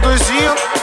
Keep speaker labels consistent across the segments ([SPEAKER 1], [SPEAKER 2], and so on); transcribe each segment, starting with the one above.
[SPEAKER 1] produzindo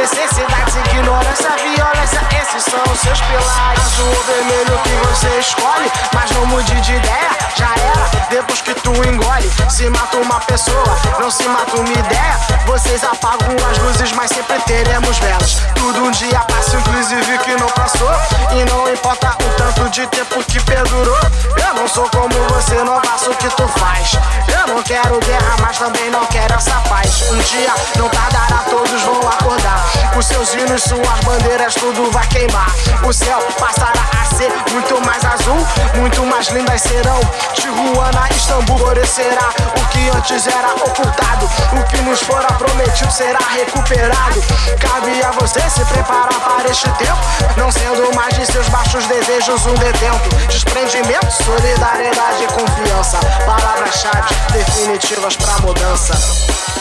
[SPEAKER 1] necessidades, ignorância, violência, esses são os seus pilares. Azul vermelho que você escolhe, mas não mude de ideia. Já era, depois que tu engole. Se mata uma pessoa, não se mata uma ideia. Vocês apagam as luzes, mas sempre teremos velas. Tudo um dia passa, inclusive que não passou. E não importa o tanto de tempo que perdurou. Eu não sou como você, não faço o que tu faz. Eu não quero guerra, mas também não quero essa paz. Um dia não tardará, todos vão acordar. Os seus hinos, suas bandeiras, tudo vai queimar. O céu passará a ser muito mais azul, muito mais lindas serão. Tijuana, Istambul, florescerá. O que antes era ocultado, o que nos fora prometido será recuperado. Cabe a você se preparar para este tempo, não sendo mais de seus baixos desejos um detento. Desprendimento, solidariedade e confiança. Palavras-chave definitivas pra mudança.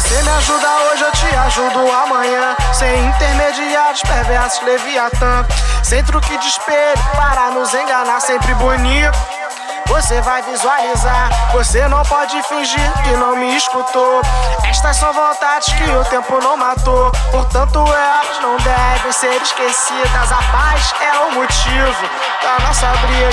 [SPEAKER 1] Você me ajuda hoje, eu te ajudo amanhã. Sem intermediários, perversos, leviatã. Sem truque de espelho, para nos enganar, sempre bonito. Você vai visualizar, você não pode fingir que não me escutou. Estas são vontades que o tempo não matou. Portanto, elas não devem ser esquecidas. A paz é o motivo da nossa briga.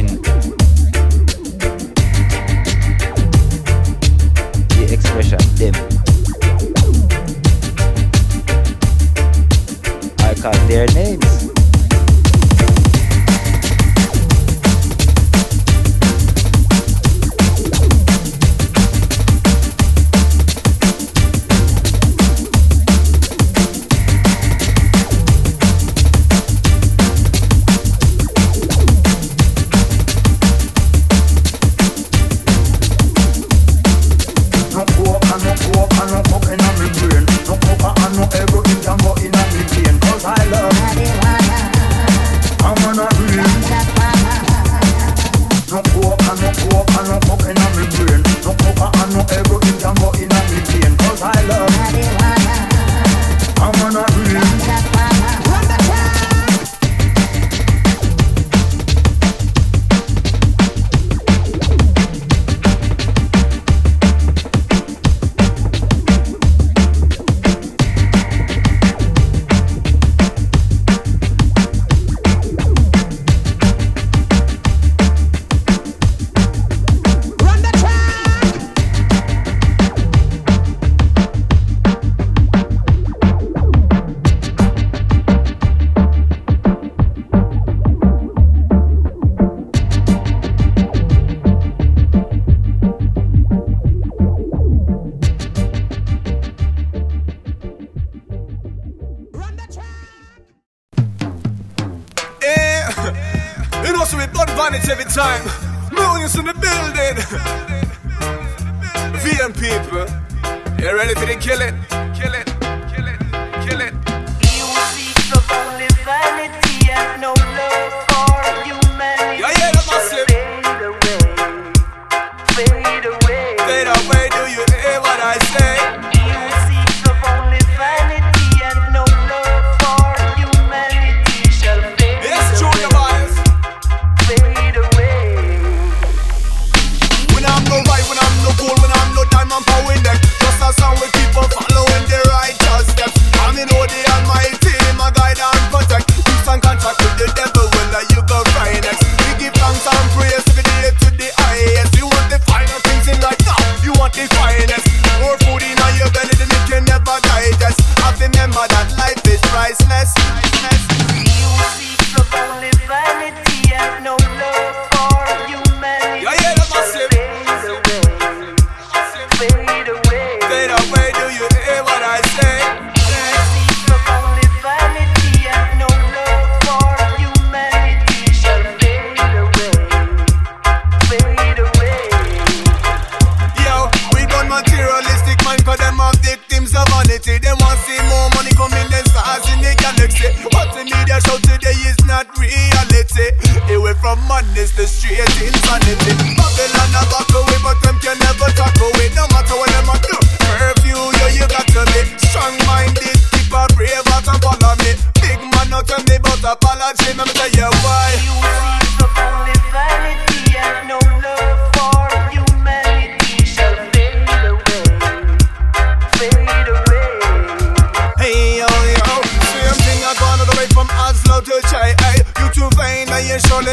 [SPEAKER 2] bin. The expression them. I call their names.
[SPEAKER 3] ready for the killing, killing.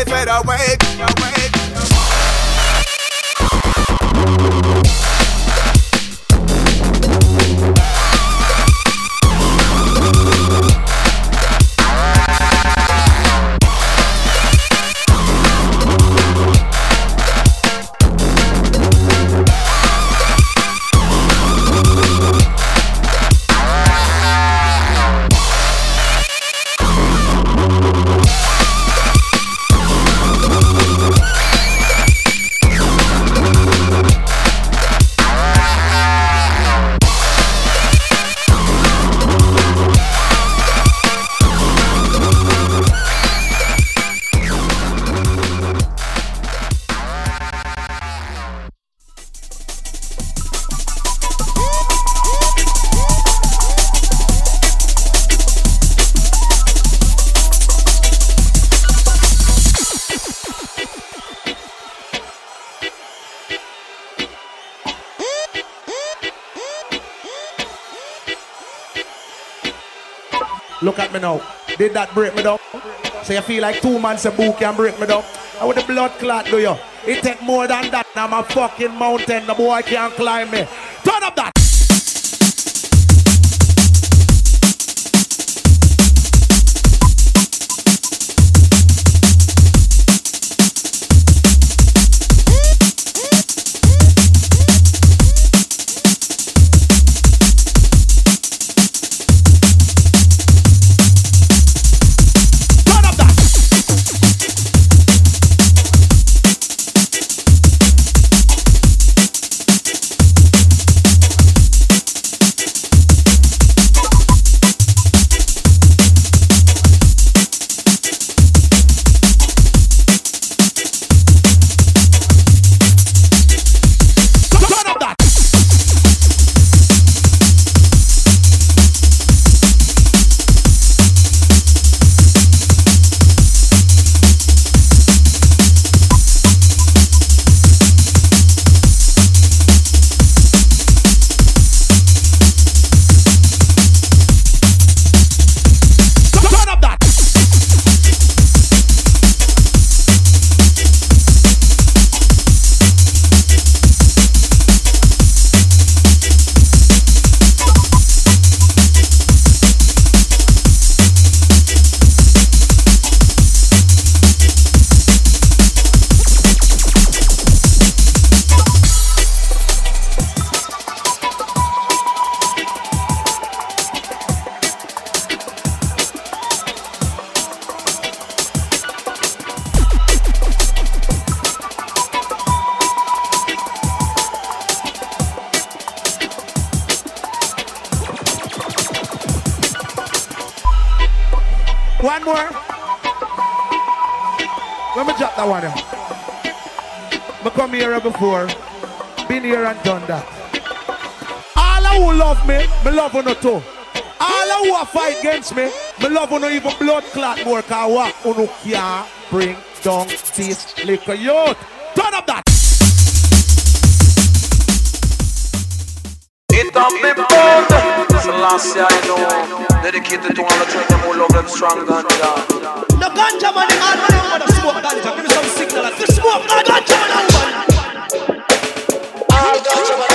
[SPEAKER 3] keep
[SPEAKER 4] it awake. did that break me down? So you feel like two months a book can break me down. How would the blood clot do you? It take more than that. I'm a fucking mountain. The boy can't climb me. Turn up that. before. Been here and done that. All of who love me, me love you too. All of who are fight against me, me love you even blood clot more. Cause what you can't bring down this little youth. Turn up that.
[SPEAKER 5] It up the last Selassie, I know. Dedicated to all the children who love them strong ganja.
[SPEAKER 6] The ganja man, the hard man, the smoke ganja. Give me some signal. The smoke ganja
[SPEAKER 5] man,
[SPEAKER 7] Dodge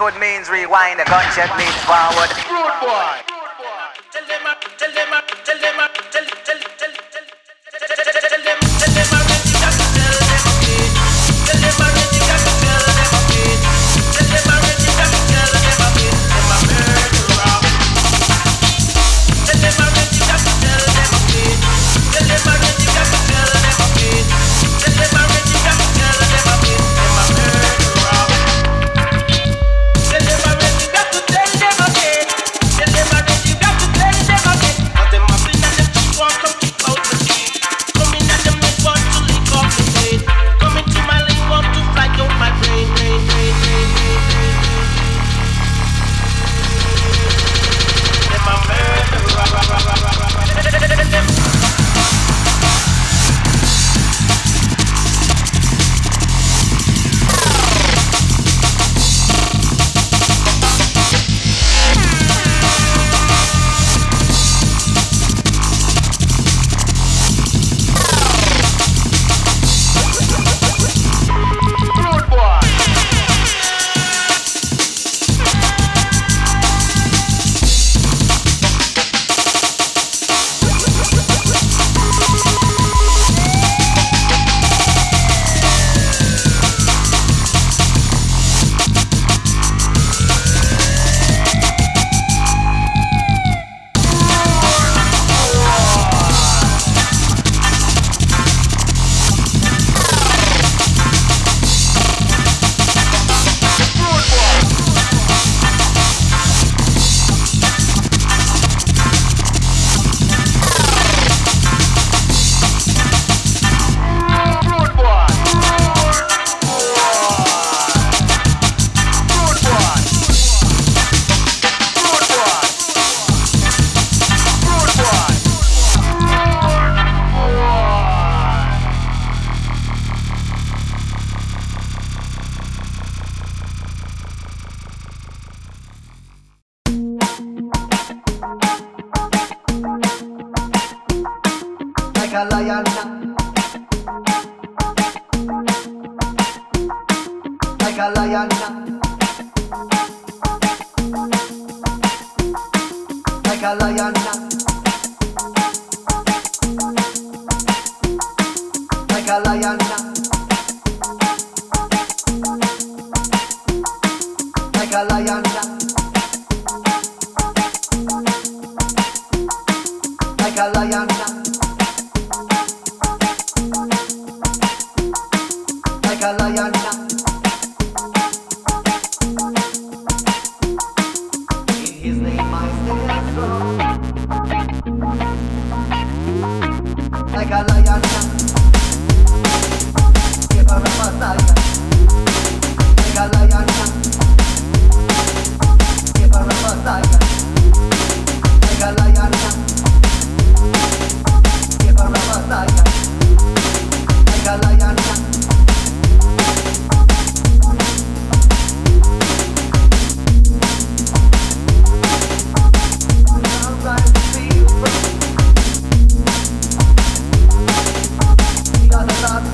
[SPEAKER 8] Liquid means rewind, the gunshot means forward.
[SPEAKER 9] Rude boy.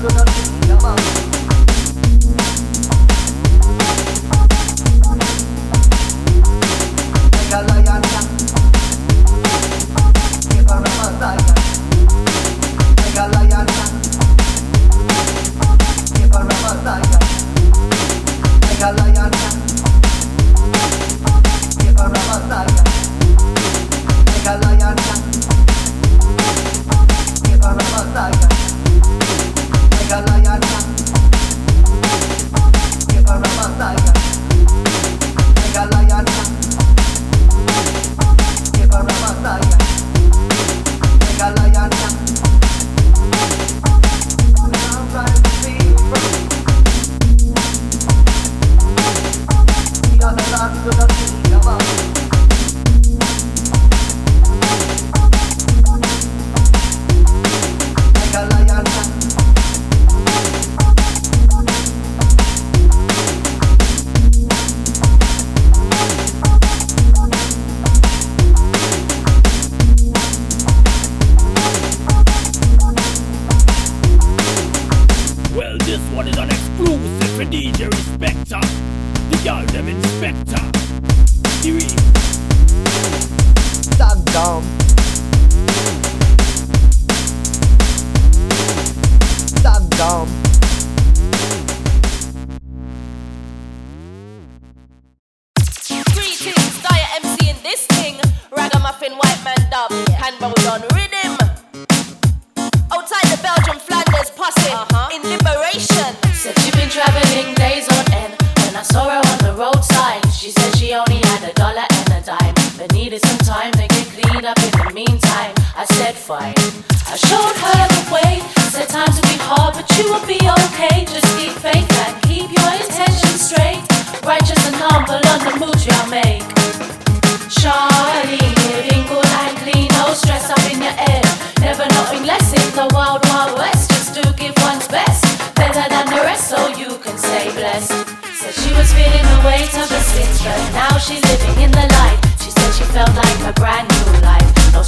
[SPEAKER 10] Well,
[SPEAKER 11] Fine. I showed her the way. Said times will be hard, but you will be okay. Just keep faith and keep your intention straight. Righteous and humble on the moves you'll make. Charlie, living good and clean, no stress up in your head. Never knowing less in the wild, wild west. Just to give one's best, better than the rest, so you can stay blessed. Said she was feeling the weight of the sins, but now she's living in the light. She said she felt like a brand new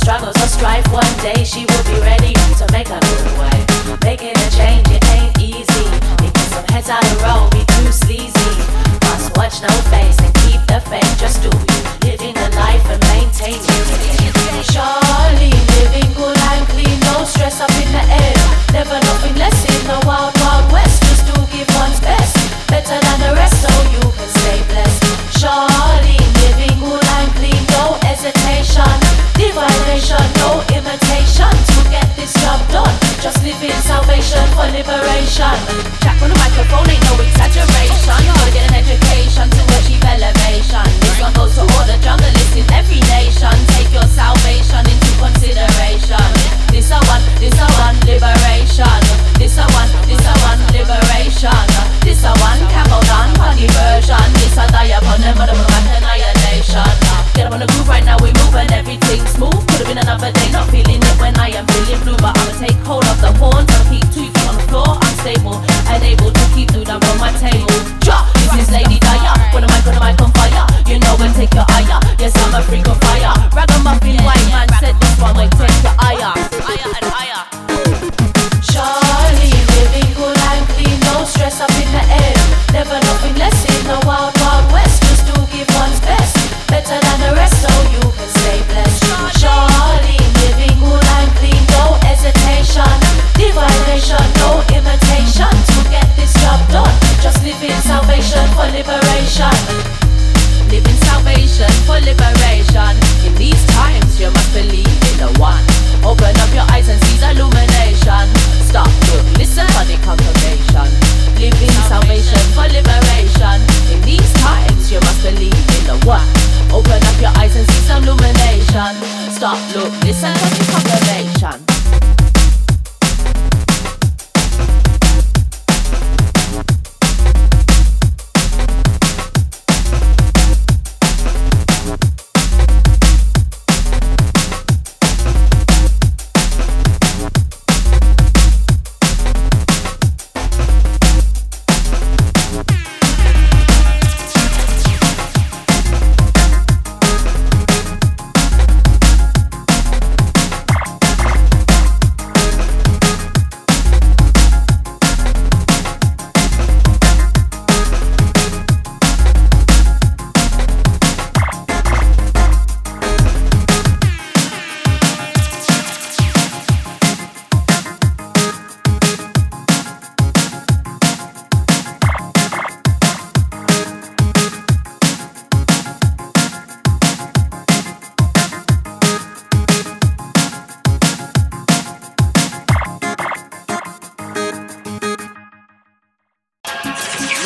[SPEAKER 11] struggles or strife. One day she will be ready to make a good way. Making a change, it ain't easy. Because some heads out of roll be too sleazy. Must watch no face and keep the faith. Just do you. Living a life and maintain it. Charlie, living good and clean. No stress up in the air. Never nothing less in the wild, wild west. Just to give one's best. Better than the rest so you can stay blessed. Charlie, living good and clean. No hesitation. Divination, no imitation. To get this job done. Just living salvation for liberation. Jack on the microphone ain't no exaggeration. Gotta get an education to achieve elevation. This one goes to all the junglers in every nation. Take your salvation into consideration. This a one, this a one, liberation. This a one, this a one, liberation. This a one, camel down, funny version. This a die upon them, but I'm annihilation. Get up on the groove right now, we move and everything smooth. Could've been another day, not feeling it when I am feeling blue, but I'ma take hold of the horns. I'll keep two feet on the floor, I'm stable and able to keep food up on my table. Ja, this is Lady Daya. When the mic on the mic on fire, you know when take your higher. Yes, I'm a freak on fire. Ragamuffin white man said this one will take your higher,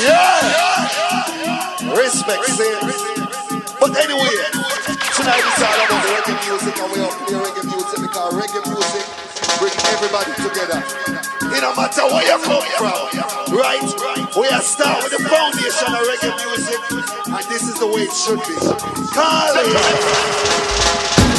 [SPEAKER 12] Yeah! Respect, Saints. But anyway, tonight it's all about reggae music and we are playing reggae music because reggae music brings everybody together. It don't matter where you come from, right? We are start with the foundation of reggae music and this is the way it should be. Call it.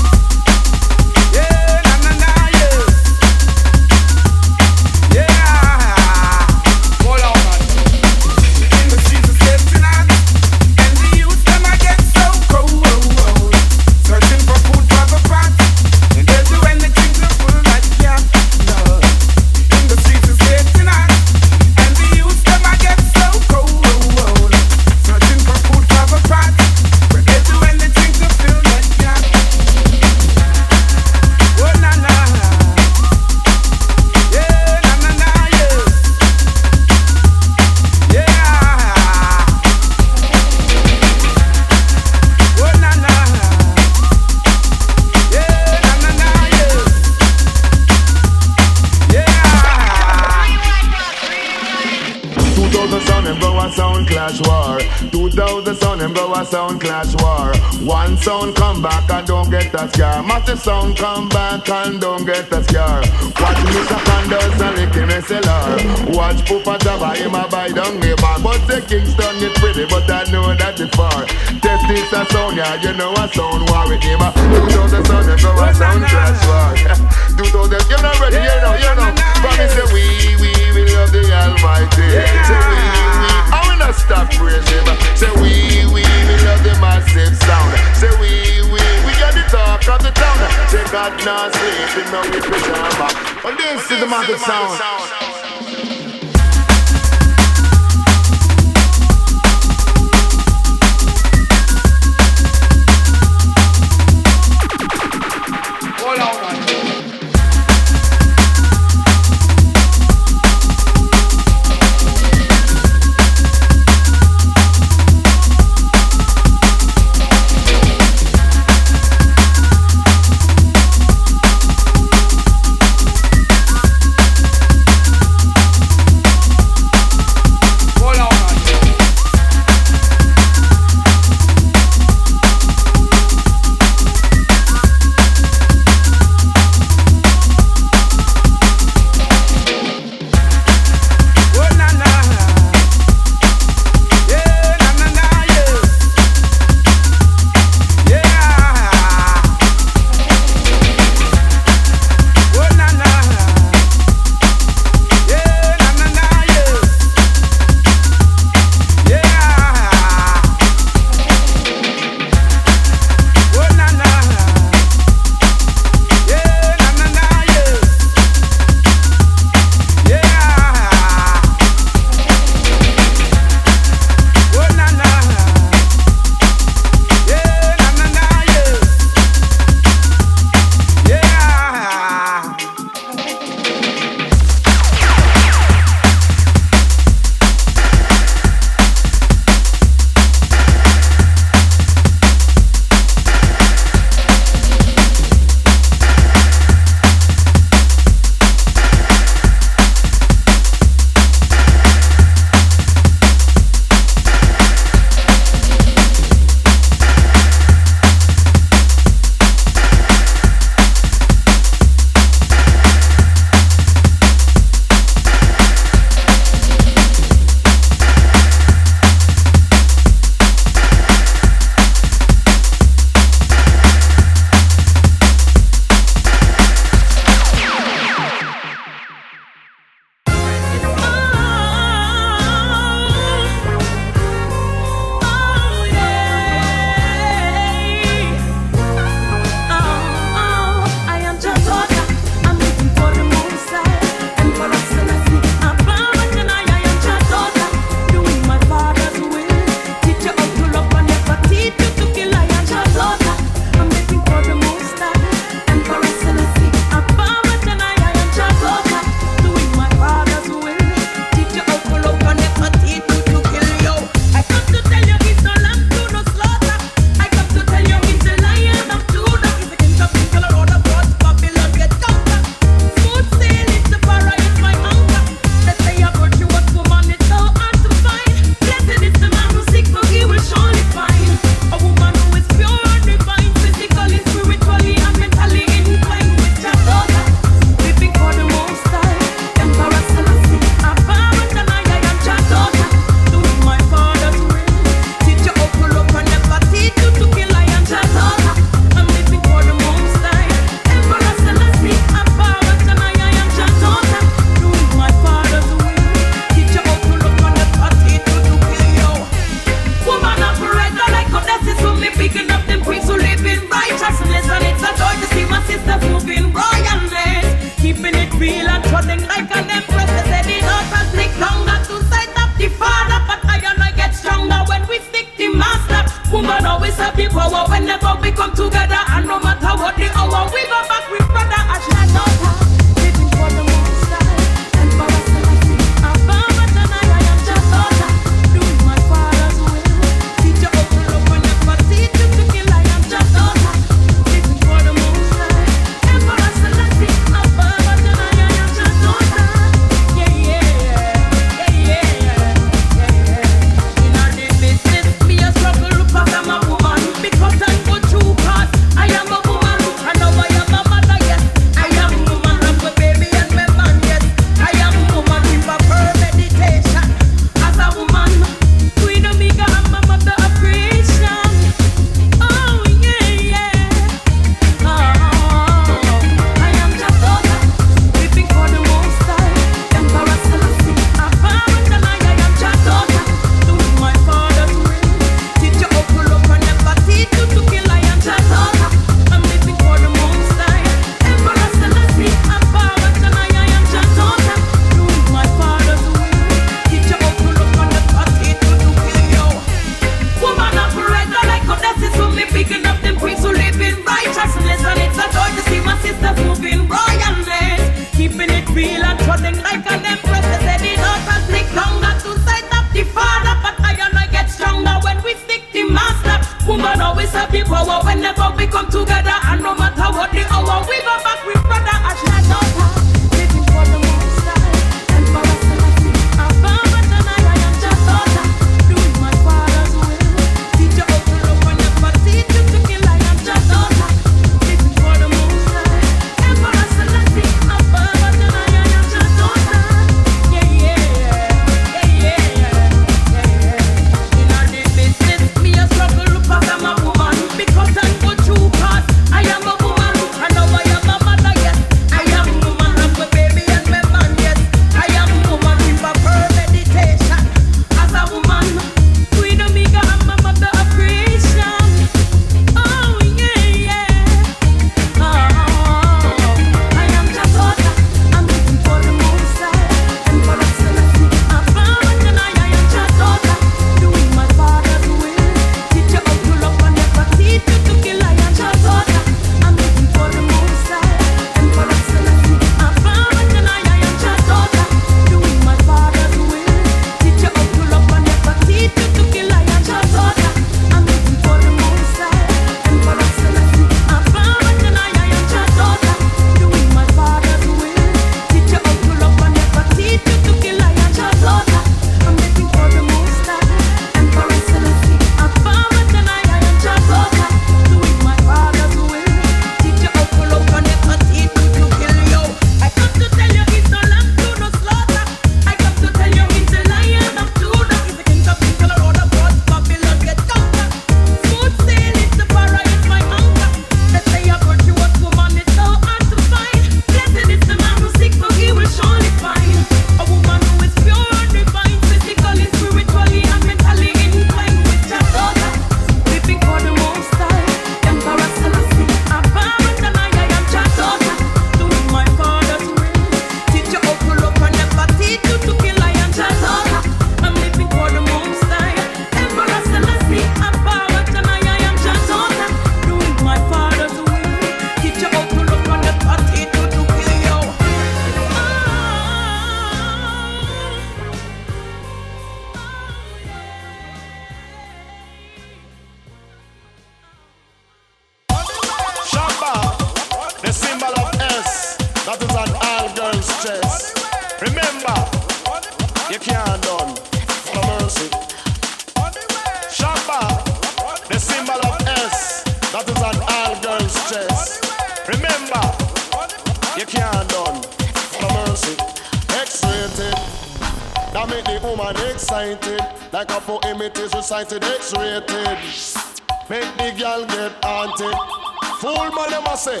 [SPEAKER 7] normal, them
[SPEAKER 13] say,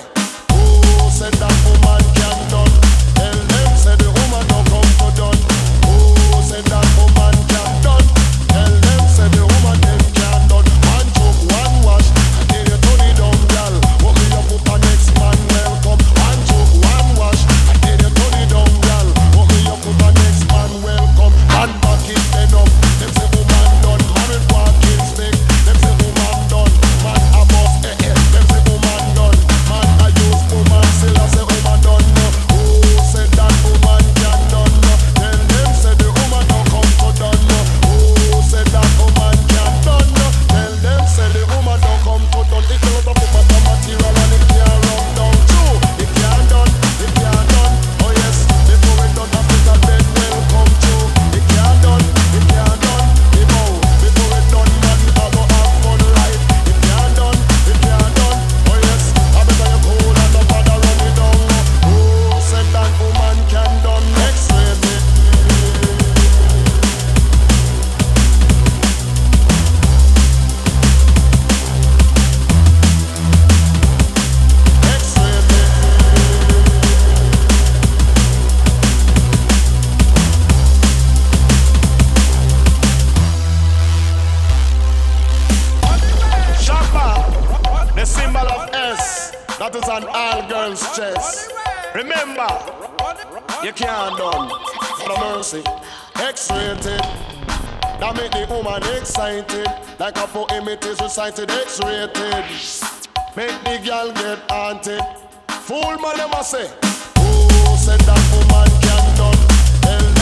[SPEAKER 13] excited. Like a poem it is recited, X-rated. Make the girl get haunted. Fool man, I must say. Who said that woman can't done?